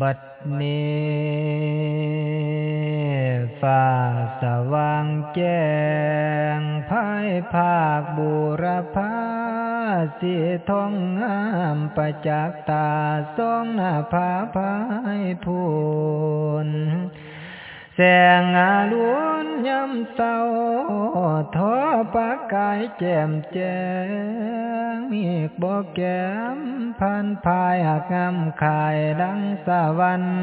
บัดนี้ฟ้าสว่างแจ้งภายภาคบุรพาสีทองงามประจักษ์ตาสองหน้าผาภายพูน แสงอาลุนยำเศร้าทอปากกายแจ่มแจ้งมีบอแก้มพันพายหักงามขายดังสวรรค์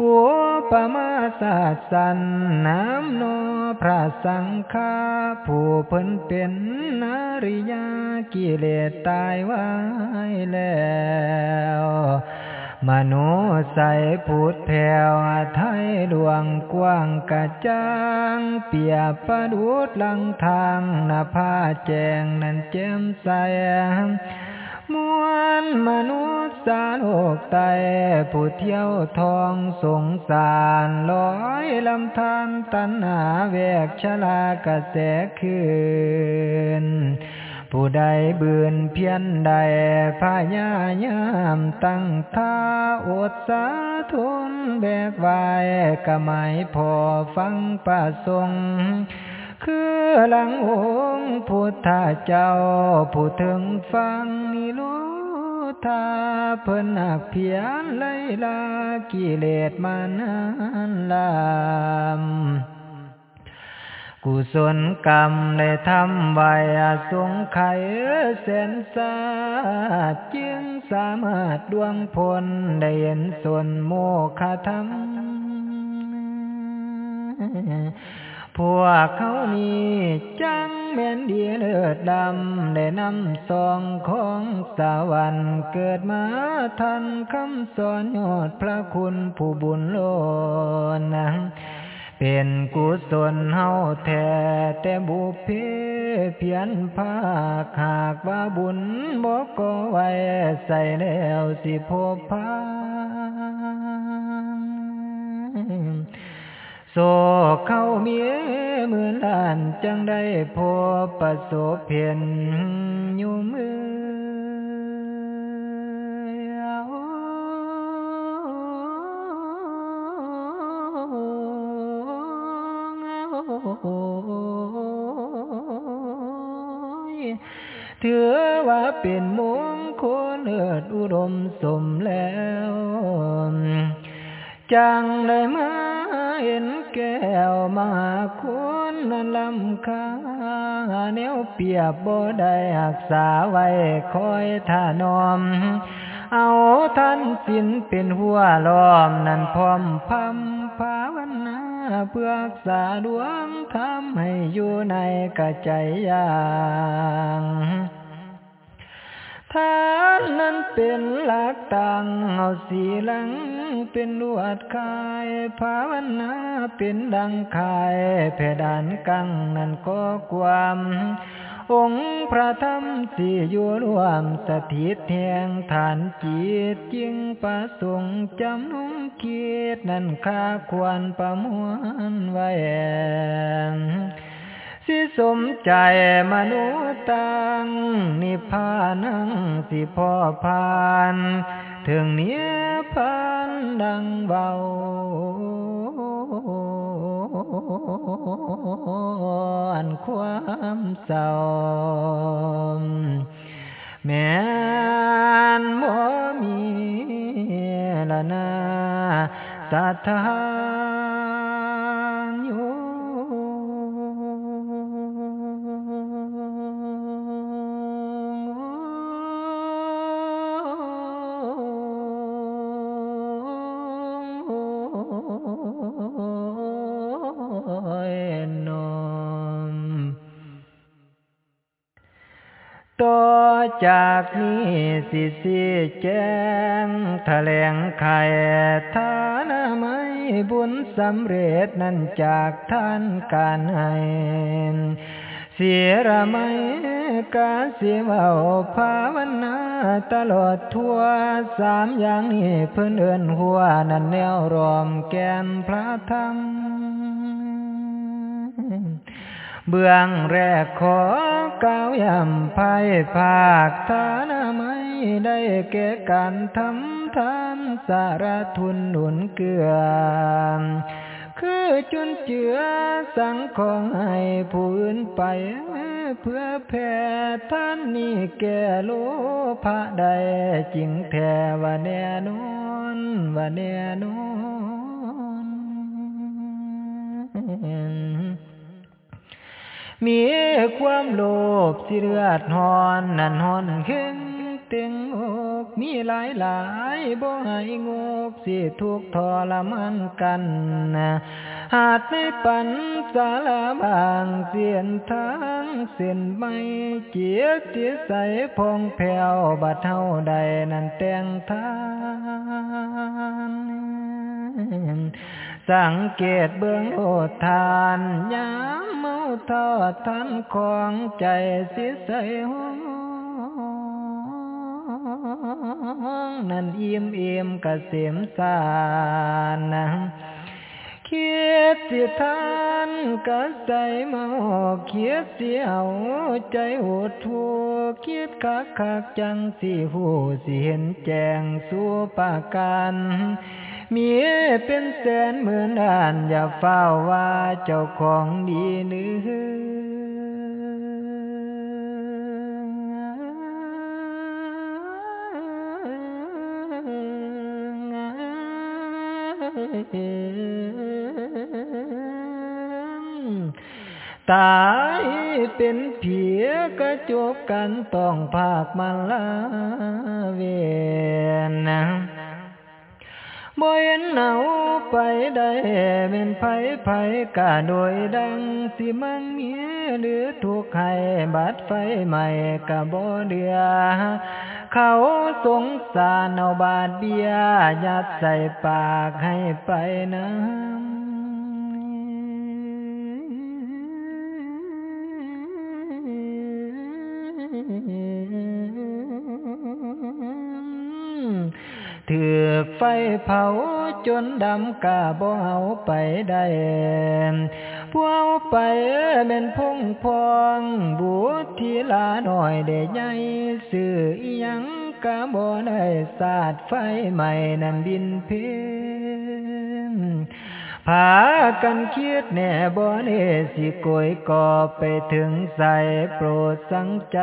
หัวปมาสาสันน้ำโนพระสังฆาผู้เพิ่นเป็นนาริยากิเลสตายไว้แล้ว มโนใสพูดแผ่วไทยดวงกว้างกระจ่าง เปียบประดุดลังทางนาผ้าแจงนั้นเจมใสมวลมนุษย์สาโลกไตผู้เที่ยวทองสงสารลอยลำธารตันหาแวกชลากระแสคืน ผู้ใดเบือนเพียนใดพายายามตั้งท่าอดสาทุนแบกไว้กะไม่พอฟังประสงคือหลังองค์พุทธเจ้า ผู้ถึงฟังนิโรธาเพิ่นหักเพียนไลลากิเลสมานานลาม กุศลกรรมได้ทำไว้สงไขเส้นสาจึงสามารถดวงพลได้เห็นส่วนโมฆะธรรมพวกเขานี้จังแม่นดีเลิศดดำ ได้นำสองของสวรรค์เกิดมาทันคำสอนยอดพระคุณผู้บุญโลนัง เป็นกุศลเฮาแท้แต่บุพเพเพียนภาคหากว่าบุญบอกก็ไว้ใส่แล้วสิพบพาโศกเข้าเมียเมือล้านจังได้พบประสบเพียนอยู่มือ ถือว่าเป็นมงคลเลิศอุดมสมแล้วจังได้มาเห็นแก้วมาคุณนั้นลำคาแนวเปียบบ่ได้หักษาไว้คอยท่านอม เอาท่านสินเป็นหัวล้อม นั่นพร้อมพำภาวนา เพื่อษาดวงทำให้อยู่ในกระใจอย่างทานนั้นเป็นหลักตังเอาสีหลังเป็นลวดคายภาวนาเป็นดังคายเพดานกังนั้นก็ความ องค์พระธรรมสี่อยู่รวมสถิตแห่งฐานจิตจิงประสงค์จำนุ่งคิดนั่นค่าควรประมวลไว้สิสมใจมนุษย์ตังนิพพานังสิพ่อพาน ถึงเนี้ยพันดังเบา อนความเศร้าแม่นบ่มีละนาสัทธา จากนี้สิสิแจ้งแถลงไขฐานะไม่บุญสำเร็จนั้นจากท่านการให้เสียระไม่กาเสียเบาภาวนาตลอดทั่วสามอย่างนี้เพื่อนเอินหัวนั่นแนวรอมแกนพระธรรม เบื้องแรกขอก้าวยำภายภาคฐานาไม่ได้แก่การทำทานสารทุนหนุนเกือคือจุนเจือสังของให้ผู้อื่นไป เพื่อแผ่ท่านนี้แก่โลภะใดจริงแท้ว่าแน่นอนว่าแน่นอน มีความโลภสิเลือดหอนนั่นหอนขึงเต็งอกมีหลายหลายบ่ให้งกสิทุกทรมันกันหาดไม่ปันสาลาบางเสียนทางเส้นไม่เจียเสียใสพองแผ่วบัดเท่าใดนั่นแต่งทาน สังเกตเบื้องโอทานยามเมาทอดทันของใจสิใสห้องนั่นอิ่มอิ่มกะเสียมสานนะเคียดสิทานกะใจเมาเคียดเสียวใจโหดทัวเคียดคักคักจังสิหูสิเห็นแจงสู่ปากัน มีเป็นแสนหมื่นล้านอย่าเฝ้าว่าเจ้าของดีหรือตายเป็นเผียกระจบกันต้องภาคมาลาเวนนะ บ่เห็นเนาไปได้เป็นไผไผกะโดยดังสิมังมีหรือทุกข์ให้บัดไฟใหม่กะบ่เดือเขาสงสารเอาบาดเบียยัดใส่ปากให้ไปน้ำ ถือไฟเผาจนดำกาบ่เอาไปได้พวกไปเป็นพงพองบูทีลาหน่อยเดใหญ่สื่อยังกะบ่ได้สาดไฟใหม่นั่นบินเพ พากันคิดแน่บ่เนสิโกยก่อไปถึงใส่โปรดสังใจ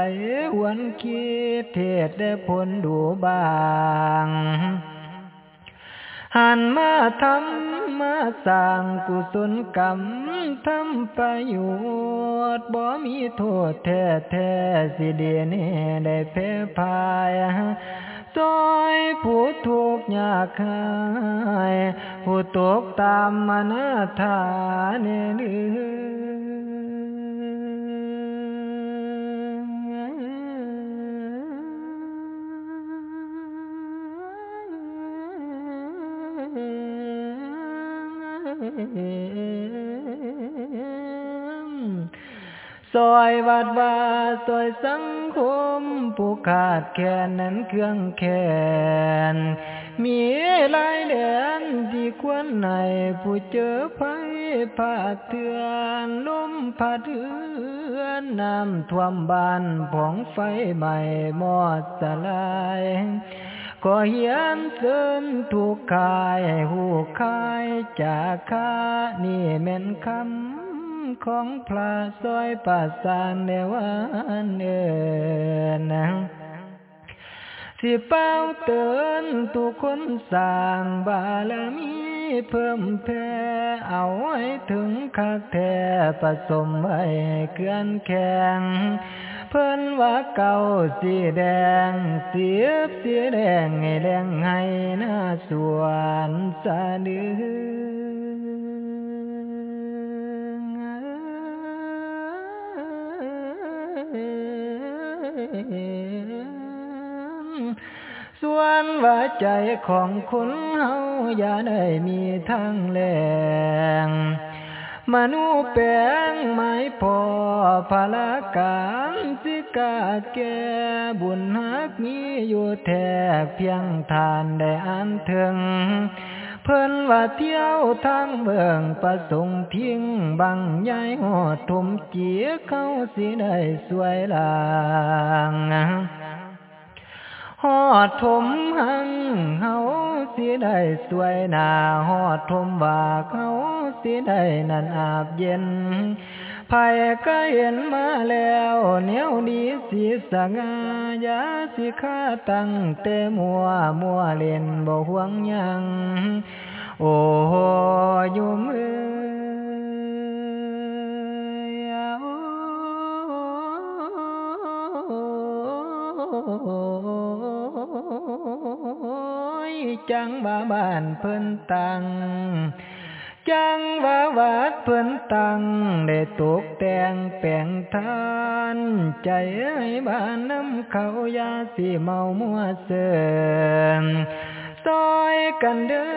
หวนคิดเทศได้ผลดูบางหันมาทำมาสร้างกุศลกรรมทำประโยชน์บ่มีโทษแท้แท้สิเดียนี่ได้เพพาย ซอยผู้ทุกข์ยากหายผู้ตกตามมนาทานเนื ซอยวัดวาซอยสังคมผู้ขาดแคลนนั้นเครื่องแขนมีหลายแดนที่ควรในผู้เจอภัยผาเถือนลมผาเถือนน้ำท่วมบ้านผองไฟใหม่มอดสลายก็เหียนเสินถูกกายหูคายจากคานี่แม่นคำ ของพระซอยปาสานเนวันเอินสิเป้าเตือนตุคนสร้างบารมีเพิ่มแพ่เอาไว้ถึงคักแท้ผสมไว้เกือนแข็งเพิ่นว่าเก่าสีแดงเสียบสีแดงให้แดงให้หน้าสวนสะดือ ส่วนว่าใจของคุณเฮาอย่าได้มีทั้งแรงมนุแปลงไม้พอพลาการสิกาแก่บุญหักมีอยู่แทบเพียงทานได้อันถึง เพิ่นว่าเที่ยวทางเมืองประสงค์ทิ้งบังยายหอดทุมเจียเข้าสิได้สวยลางหอดทมหังเฮาสิได้สวยหนาหอดทมว่าเขาสิได้นันอาบเย็น ภัยก็เห็นมาแล้วเนียวดีสีสงายาสิข้าตั้งเตมัวมัวเล่นบ่ห่วงยังโอ้ยมือจังบาบ้านเพิ่นตัง จังว่าวัดเพิ่นตังได้ตกแต่งแปลงทาน ใจให้บ้านน้ำเขายาสีเมามัวเสื่อมซอยกันเด้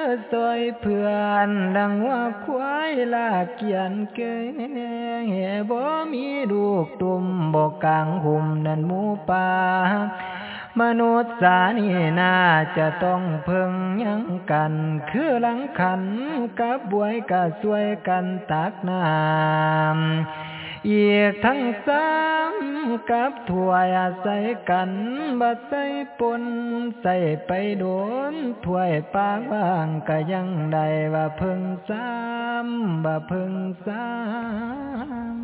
อซอยเพื่อนดังว่าควายลาเกียนเกงเหบ่มีลูกตุ่มบ่กลางหุ่มนั่นหมูป่า มนุษย์สานี่น่าจะต้องเพิ่งยังกัน คือหลังขันกับบวยกะสวยกันตักน้ำอีกทั้งสามกับถวยอาศัยกันบัดใส่ปนใส่ไปโดนถวยปากบางก็ยังได้ว่าเพิ่งสามบ่เพิ่งสาม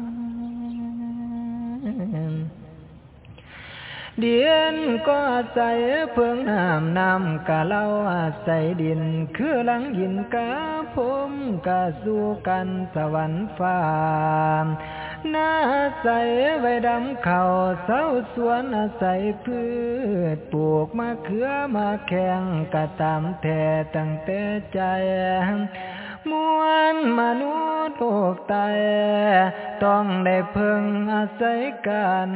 เดียนก็อาศัยเพื่งน้ำน้ำกะเล่าอาศัยดิน คือหลังหินกะพมกะสู้กันสวรรค์ฟ้าน่าใสไว้ดำเข่าเสาสวนอาศัยพืชปลูกมะเขือมาแข่งกะตามแท่ตั้งแต่ใจ มวนมนุษย์โลกตายต้องได้เพิ่งอาศัยกัน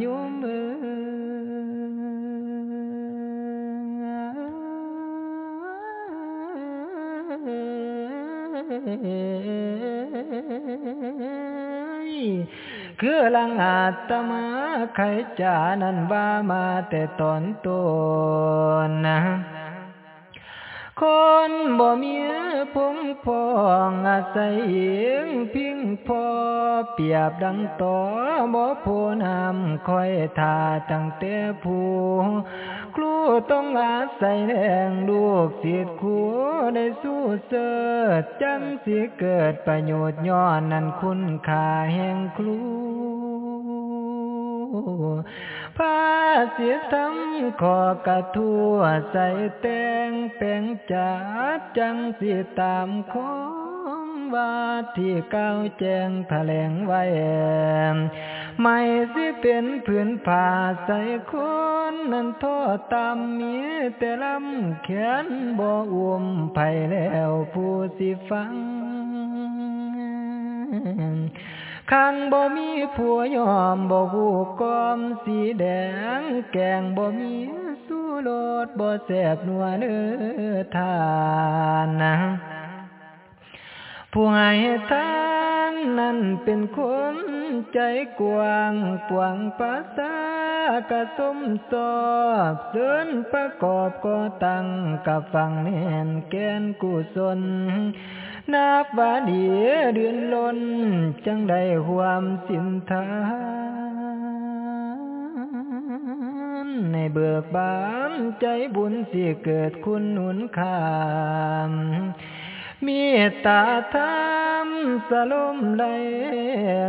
อยู่มือคือลังอาตมาใครจานันว่ามาแต่ตอนต้นนะ คนบ่มีพงพองอาศัยเองพิงพอเปียบดังต่อบ่โพนำคอยทาตั้งแต่ผู้ครูต้องอาศัยแรงลูกเสียดคูได้สู้เสดจังสิเกิดประโยชน์ย้อนนั้นคุณค่าแห่งครู พาเสียทำขอกระทั่วใส่แตงแปงจัดจังสิตามของว่าที่เก้าแจงแถลงไว้ไม่สิเป็นผืนผ้าใส่คนนั้นทอตามมีแต่ลำแขนบ่อุ้มไผแล้วผู้สิฟัง คังบ่มีผัวยอมบ่หูกอมสีแดง แกงบ่มีสู้โลดบ่แสบนัวเนื้อทานนะผู้ให้ทานนั้นเป็นคนใจกว้างปวงภาษากระสมสอบเสินประกอบก็ตั้งกับฟังแน่นแกนกุศล นับว่าดีเดือนล้น จังได้ความสินทานในเบิกบานใจบุญสิเกิดคุณหนุนขามมีตาธรรมสลมไล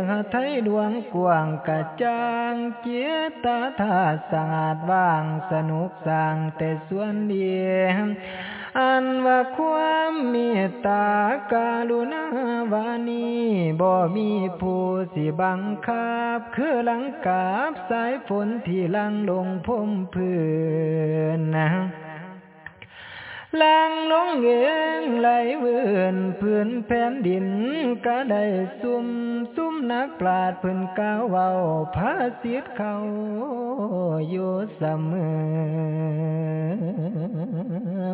หไทยดวงกว้างกระจางเจียตาธาสะอาดว่างสนุกสร้างแต่ส่วนเดียว อันว่าความเมตตากาลุณาวานีบ่มีผู้สิบังคับ คือหลังกาบสายฝนที่ลังลงพมพื้นนะลังลงเองไหลเวือนพื้นแผ่นดินก็ได้ซุ่มซุ่มนักปราดพื้นก้าวเว้าพาสิทเขาอยู่เสม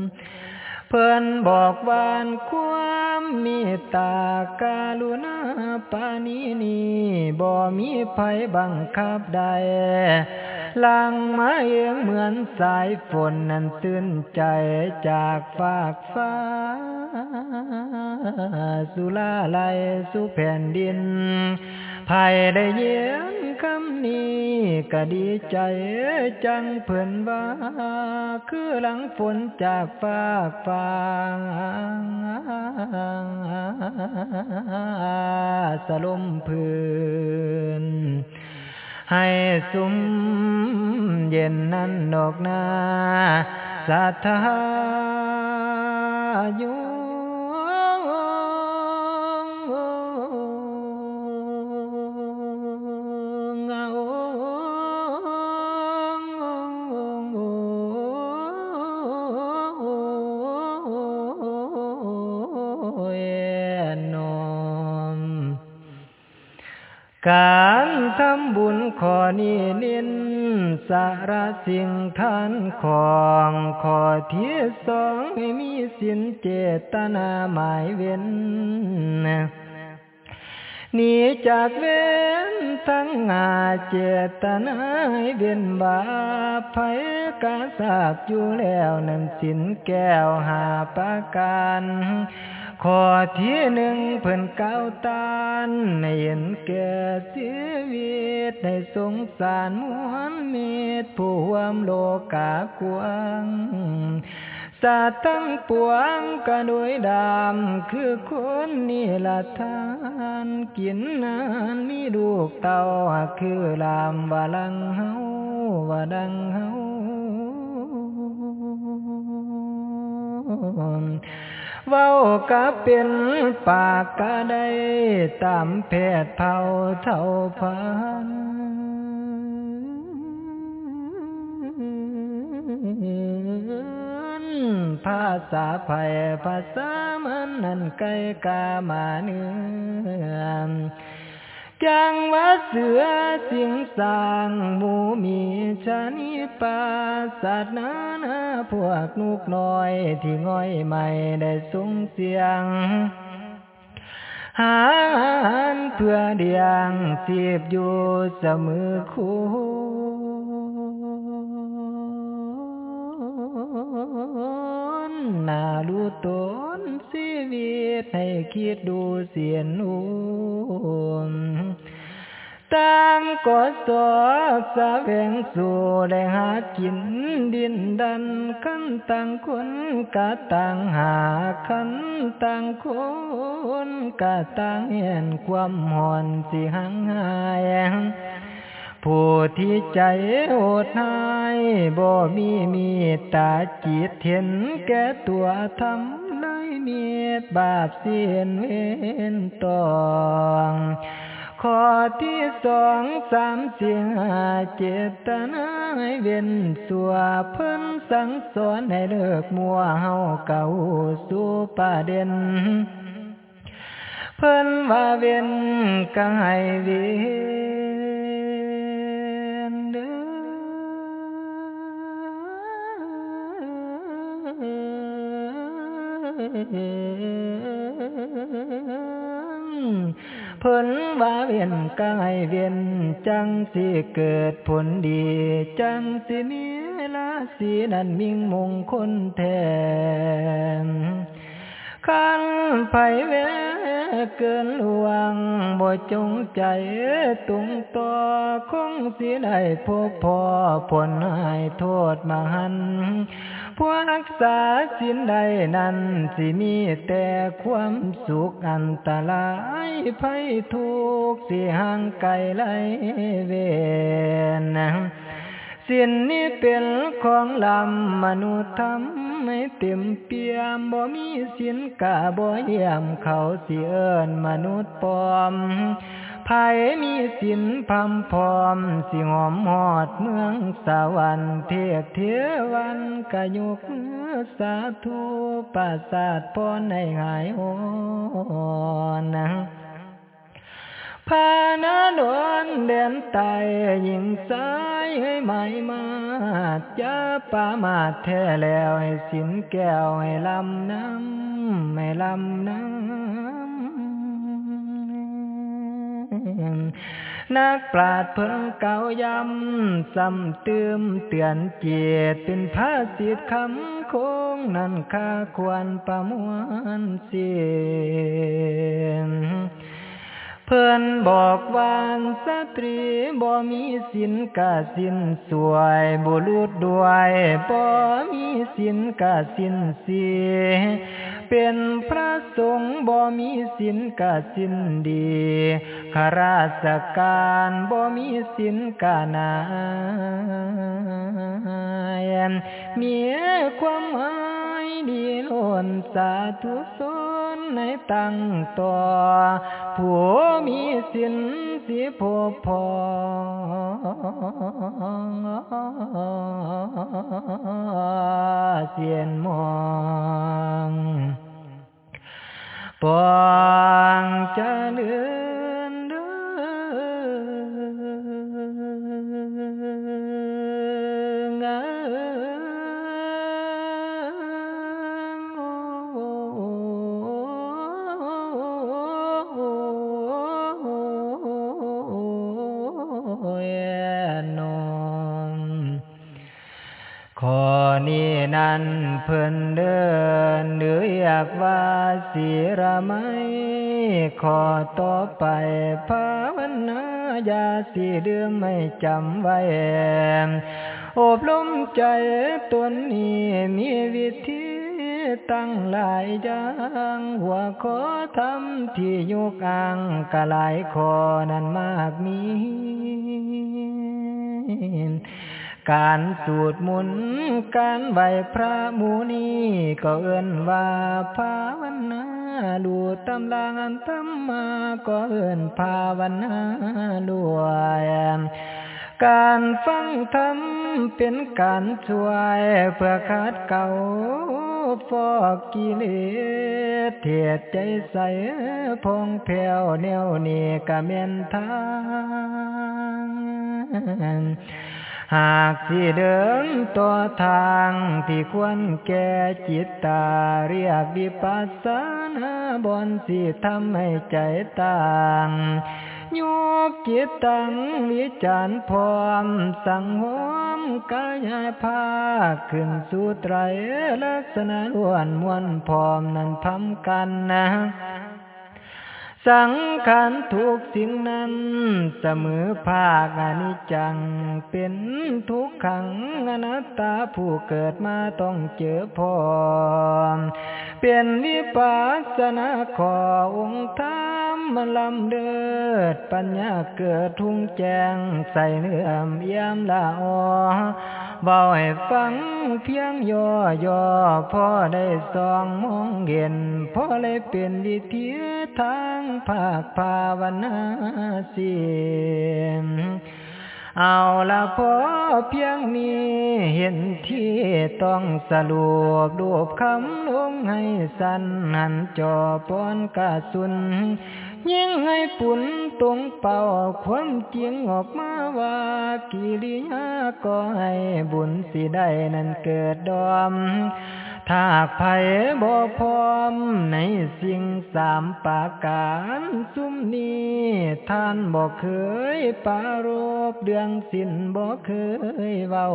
อ เพิ่นบอกวานความมีตากาลุณาปานีนีบ่มีภัยบังคับใดลังมาเองเหมือนสายฝนนั้นตื่นใจจากฝากฟ้า สุลาไลสู่แผ่นดินภายได้เยียน คำนี้ก็ดีใจจังเพิ่นว่า คือหลังฝนจากฝากฟ้าสลมพื้นให้สุมเย็นนั้นดอกนาสัทธาอยู่ การทำบุญขอนี้นินสารสิ่งท่านของขอที่สองให้มีสินเจตนาหมายเว้นหนีจากเว้นทั้งงาเจตนาให้เวียนบาภัยกาสาบอยู่แล้วนั่นสินแก้วหาประการ ขอที่หนึ่งเพิ่นเก้าตานในเห็นแก่ชีวิตในสงสารมวลมิตรผู้ห่วมโลกากวงสัตว์ทั้งปวงก็โดยดำคือคนนี่ละทานกินนานมีลูกเต่าคือลามว่าลังเฮาว่าดังเฮา เว้าก็เป็นปากกะได้ตามเพศเผาเท่าพันภาษาไผ่ภาษามันนั่นไกลกามาเนื้อ จังว่าเสือสิงสางหมูมีชานิปาสัตว์นานาพวกนุกน้อยที่ง่อยใหม่ได้สูงเสียง หานเพื่อเดียงเสียบอยู่เสมอคู่นาดูตนชี วิตให้คิดดูเสียนูมตั้งกอสอกสะแวงสู่ได้หากินดินดันขันต่างคนกะต่างหาขันต่างคนกะต่างเห็นความหอนสิหังหายผู้ที่ใจโอดหายบ่มีมีตาจิตเห็นแก่ตัวทำ เลยมีบาปเสียนเวนตองข้อที่สองสามเสียงเจตนาให้เว้นสัวเพิ่นสังสอนให้เลิกมัวเฮาเก่าสู่ประเด็นเพิ่นว่าเว้นก็ให้เว้น เพิ่นว่าเวียนกายเวียนจังสิเกิดผลดี จังสิมีลาสีนั้นมิ่งมงคลแทนคันไผเวเกินหวงบ่จงใจตุงต่อคงสิได้พบพอผลให้โทษมาหัน พวกรักษาสินใดนั้นสิมีแต่ความสุขอันตรายภัยทุกสิห่างไกลไลเวนสิ่นนี้เป็นของลำมนุษย์ทำไม่เต็มเปี่ยมบ่มีสินกะบ่เยี่ยมเขาสิเอิญมนุษย์ปลอม ภัยมีสินพำพอม สิหอมหอดเมืองสวรรค์เทพเทวันกะยุกสาธุปราสาทพรในหายโอนพานาดวนเด่นไตยิงสายให้ไม่มาจะปามาแท้แล้วให้สินแก้วให้ลำน้ำให้ลำน้ำ นักปราดเพิ่งเก่าย้ำซ้ำเติมเตือนเจตเป็นภาษิตคำคงนั่นค่าควรประมวลเสียง เพื่อนบอกวานสตรีบ่มีสินกะสินสวยบุรุษด้วยบ่มีสินกะสินเสียเป็นพระสงฆ์บ่มีสินกะสินดีข้าราชการบ่มีสินกะนายมีความหมาย ดีล้นสาธุสนในตั้งต่อผู้มีสินสิพบพอเสียนมองปอ การสูตรมุนการไหวพระมูนีก็เอิ้นว่าภาวนาดูตำลางตำมาก็เอิ้นภาวนาด้วยการฟังธรรมเป็นการช่วยเพื่อขัดเก่า ฟอกกิเลสเทียดใจใสพองแผ่วแนวเนี่กะเมียนทางหากสิเดินต่อทางที่ควรแก่จิตตาเรียกวิปัสสนาบนสิทำให้ใจต่าง ยกจิตตังวิจารพร้อมสังหมกายภาขึ้นสู่ไตรลักษณะล้วนมวลพร้อมนั้นพร้อมกันนะสังขารทุกสิ่งนั้น เสมอภาคอนิจจัง เป็นทุกขังอนัตตาผู้เกิดมาต้องเจอพร้อมเป็นวิปัสสนาขอองค์ธร รมมันลำเดิด ปัญญาเกิดทุ่งแจง ใส่เนื้อยามละออเบาให้ฟังเพียงย่อย่อพ่อได้สองมองเห็นพ่อเลยเป็นวิธีทางภาคภาวนาเสียเอาละพอเพียงนี้เห็นที่ต้องสรุปรูปคำลงให้สั้นหันจอปอนกะสุน ยิ่งให้ปุ่นตรงเป่าความจริงออกมาว่ากิริยาก็ให้บุญสิได้นั้นเกิดดอมถ้าไผบ่พร้อมในสิ่งสามปาการซุมนี้ท่านบ่เคยปารบเดืองสิ้นบ่เคยเว้า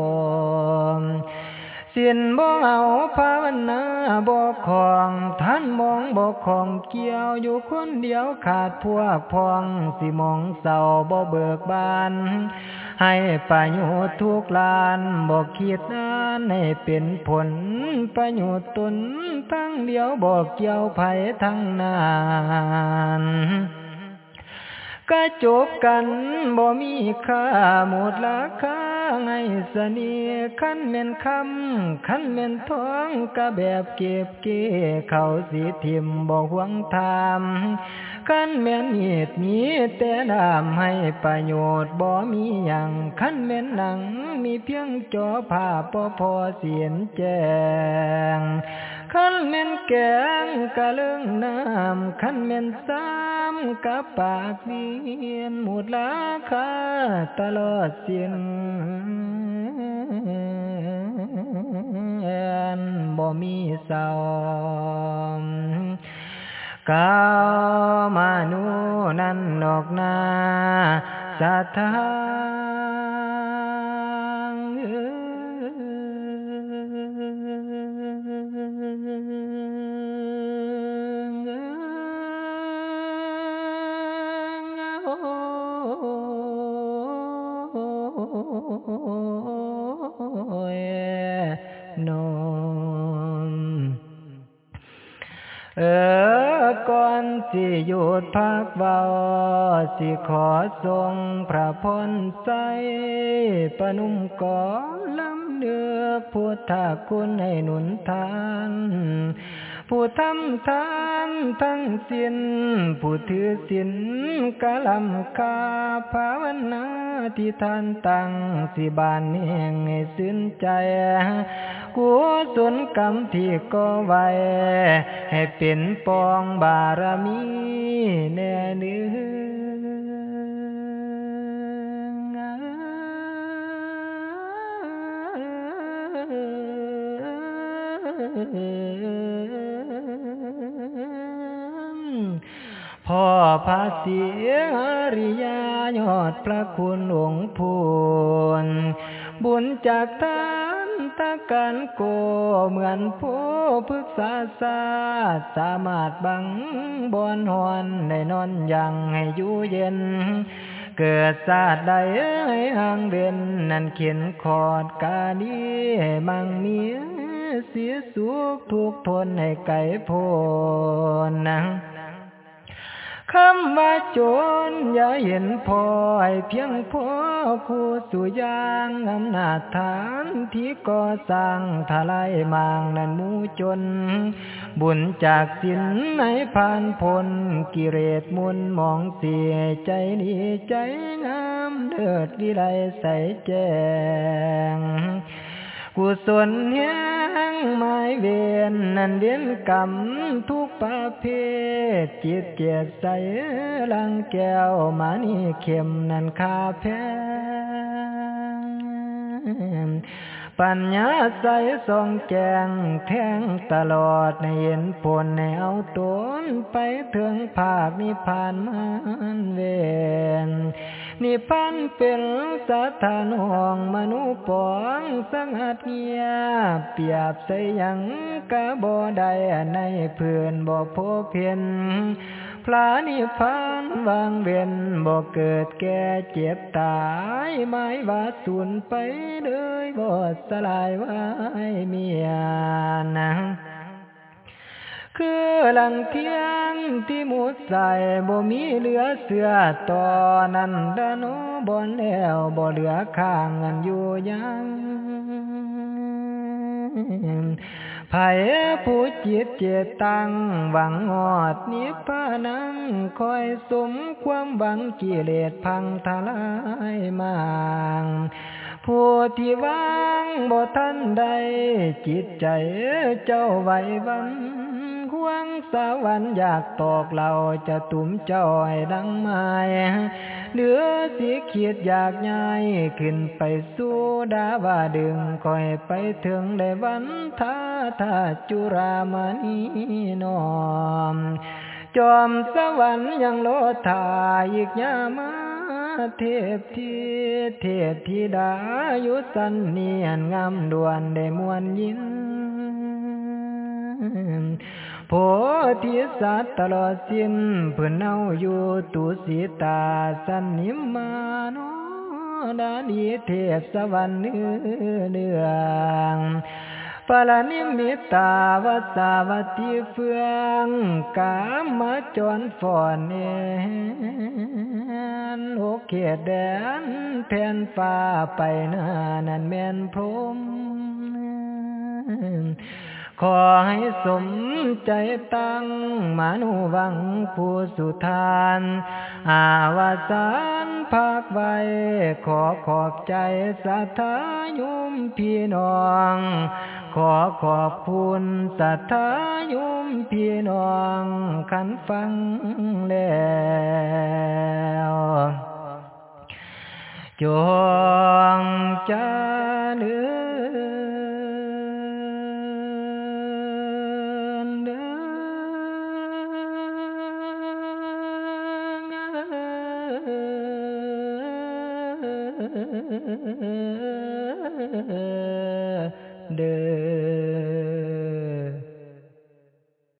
สิ้นบ่เอาภาวนาบ่ของท่านมองบ่ของเกี่ยวอยู่คนเดียวขาดพวกพองสิมองเศร้าบ่เบิกบาน ให้ประโยชน์ทุกลานบอกคิดนานให้เป็นผลประโยชน์ตนทั้งเดียวบอกเกี่ยวไผทั้งนาน ก็จบกันบ่มีค่าหมดราคาไงสนีขันเม่นคำขันเม่นท้องก็แบบเก็บเกี่เขาสีทิมบ่หวงทามขันแม่นเหตุมีแต่นำให้ประโยชน์บ่มีอย่างขันแม่นหนังมีเพียงจอผ้าพอพอเสียนแจง ขันแม่นแกงกะเลื่องน้ำขันแม่นซ้ำกะปากเวียนหมดราคาตลอดสิ้นบ่มีเศร้ากาวมานุนันนอกนาสัทธา เออก่อนสิหยุดพักเบาสิขอทรงพระพรใสปนุมก่อลำเนือพุทธคุณให้หนุนทาน ผู้ทำทานทั้งสิ้นผู้ถือศีลกะลำคาภาวนาที่ท่านตั้งสิบานเนียงให้สิ้นใจกุศลกรรมที่ก่อไว้ ให้เป็นปองบารมีแน่เนื้อ พ่อพระเสียริยายอดพระคุณหลวงพูนบุญจากท่านตะกันโกเหมือนผู้พึกษาศาสสามารถบังบอนหอนในนอนยังให้อยู่เย็น เกิดศาสตร์ใดให้ห่างเด่นนั่นเขียนขอดกาดีให้มังมีเสียสุขทุกทนให้ไก่โพนนัง คำว่าจรอย่าเห็นพอให้เพียงพอคู่สุยางอำนาจฐานที่ก่อสร้างทลายมางนั้นมูจน บุญจากสินในผ่านพลกิเลสมุนมองเสียใจนีใจงามเดิดวิไลใสแจ้ง กุศลเฮียงไม้เวียนนั่นเดียนกรรมทุกประเภท จิตเกียรใสลังแก้วมานี่เข็มนั่นคาแพงปัญญาใสส่องแจงแทงตลอดในเห็นผลในเอาตนไปถึงภาคนิพพานมันเวน นิพพานเป็นสัทธานห่องมนุปองสังหัดเงียเปียบใสยังกะบ่ได้ในเพื่อนบ่พบเพียนพระนิพพานวางเวียนบ่เกิดแก่เจ็บตายไม้ว่าสูญไปเลยบ่สลายไว้เมียนัง คือหลังเทียงที่หมุดใส่บ่มีเหลือเสือต่อนั้นดานบ่แล้วบ่เหลือข้างเงินอยู่ยังไผผู้จิตเจตังหวังงอดนิพพานังคอยสมความหวังกิเลสพังทลายมางผู้ที่วางบ่ทันใดจิตใจเจ้าไหววัน ควงสวรรค์อยากตอกเราจะตุ่มจ้อยดังไม้เหลือสีเขียดอยากย้ายขึ้นไปสู่ดาว่าดึงคอยไปถึงได้วันท่าท่าจุรามณีนอม จอมสวรรค์ยังโลทาอีกยามาเทพทีเทพธิดายุสันเนียนงามดวนได้มวนยิน โพธิสัตว์ตลอดสิ้นเพื่อนเอาอยู่ตุสิตาสันนิมมาโนดานีเทพสวรรค์เนื้อเนืองปลานิมิตาวัสาวติเฟืองกามมาจรฝอนเอนโอเขตแดนแผ่นฟ้าไปนานันแม่นพรม ขอให้สมใจตั้งมานุวังผู้สุทาน อาวาสานภาคไว้ ขอขอบใจสัทธายุมพี่น้อง ขอขอบคุณสัทธายุมพี่น้องขันฟังแล้วจงจะเลือ